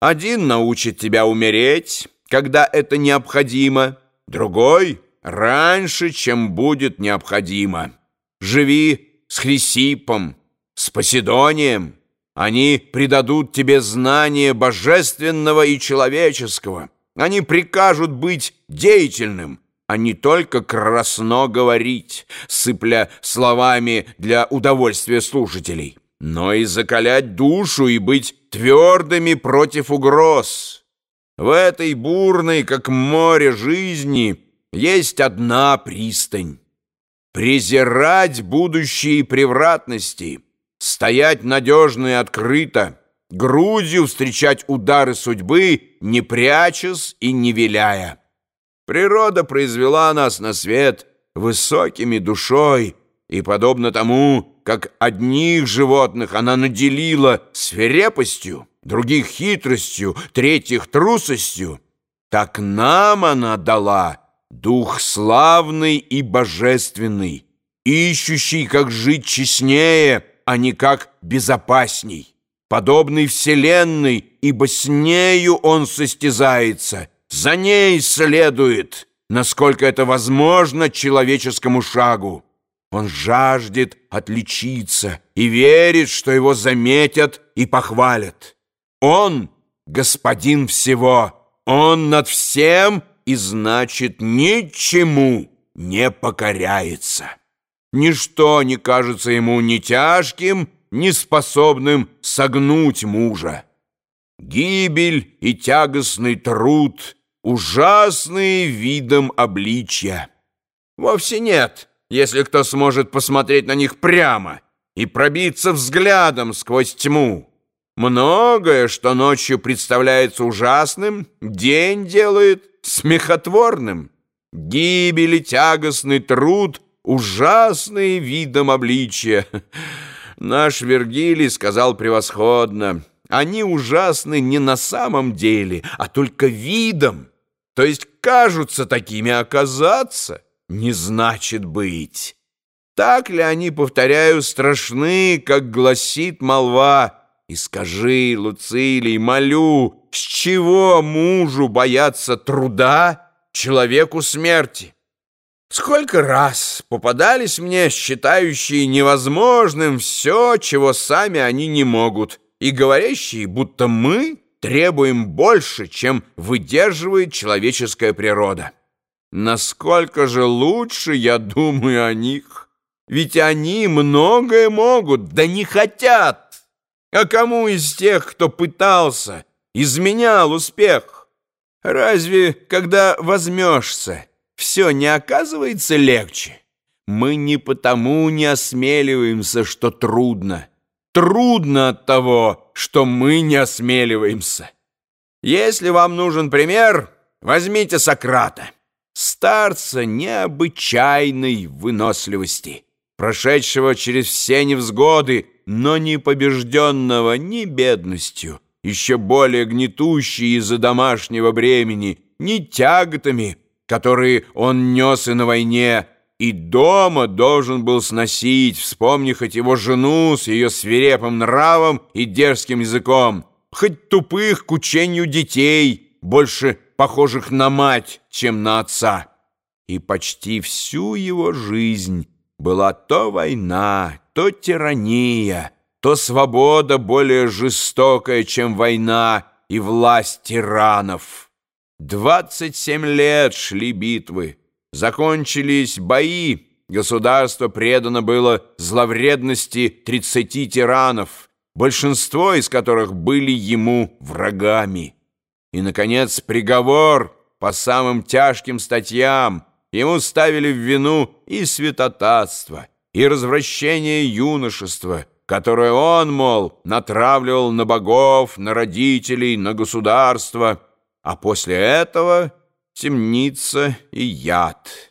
Один научит тебя умереть, когда это необходимо, другой — раньше, чем будет необходимо. Живи с Хрисипом, с Поседонием. Они придадут тебе знание божественного и человеческого. Они прикажут быть деятельным, а не только красно говорить, сыпля словами для удовольствия слушателей, но и закалять душу и быть твердыми против угроз. В этой бурной, как море жизни, есть одна пристань. Презирать будущие превратности, стоять надежно и открыто, грудью встречать удары судьбы, не прячась и не виляя. Природа произвела нас на свет высокими душой, и, подобно тому, как одних животных она наделила свирепостью, других хитростью, третьих трусостью, так нам она дала дух славный и божественный, ищущий, как жить честнее, а не как безопасней, подобный вселенной, ибо с нею он состязается — за ней следует, насколько это возможно человеческому шагу. Он жаждет отличиться и верит, что его заметят и похвалят. Он — господин всего, он над всем и, значит, ничему не покоряется. Ничто не кажется ему ни тяжким, ни способным согнуть мужа. Гибель и тягостный труд — ужасные видом обличья. Вовсе нет, если кто сможет посмотреть на них прямо и пробиться взглядом сквозь тьму. Многое, что ночью представляется ужасным, день делает смехотворным. Гибель и тягостный труд — ужасные видом обличия. Наш Вергилий сказал превосходно. Они ужасны не на самом деле, а только видом то есть кажутся такими, оказаться не значит быть. Так ли они, повторяю, страшны, как гласит молва? И скажи, Луцилий, молю, с чего мужу бояться труда, человеку смерти? Сколько раз попадались мне считающие невозможным все, чего сами они не могут, и говорящие, будто мы требуем больше, чем выдерживает человеческая природа. Насколько же лучше я думаю о них? Ведь они многое могут, да не хотят. А кому из тех, кто пытался, изменял успех? Разве, когда возьмешься, все не оказывается легче? Мы не потому не осмеливаемся, что трудно. Трудно от того, что мы не осмеливаемся. Если вам нужен пример, возьмите Сократа, старца необычайной выносливости, прошедшего через все невзгоды, но не побежденного ни бедностью, еще более гнетущей из-за домашнего бремени, ни тяготами, которые он нес и на войне, и дома должен был сносить, вспомни хоть его жену с ее свирепым нравом и дерзким языком, хоть тупых к учению детей, больше похожих на мать, чем на отца. И почти всю его жизнь была то война, то тирания, то свобода более жестокая, чем война и власть тиранов. Двадцать семь лет шли битвы. Закончились бои, государство предано было зловредности тридцати тиранов, большинство из которых были ему врагами. И, наконец, приговор по самым тяжким статьям ему ставили в вину и святотатство, и развращение юношества, которое он, мол, натравливал на богов, на родителей, на государство, а после этого темница и яд».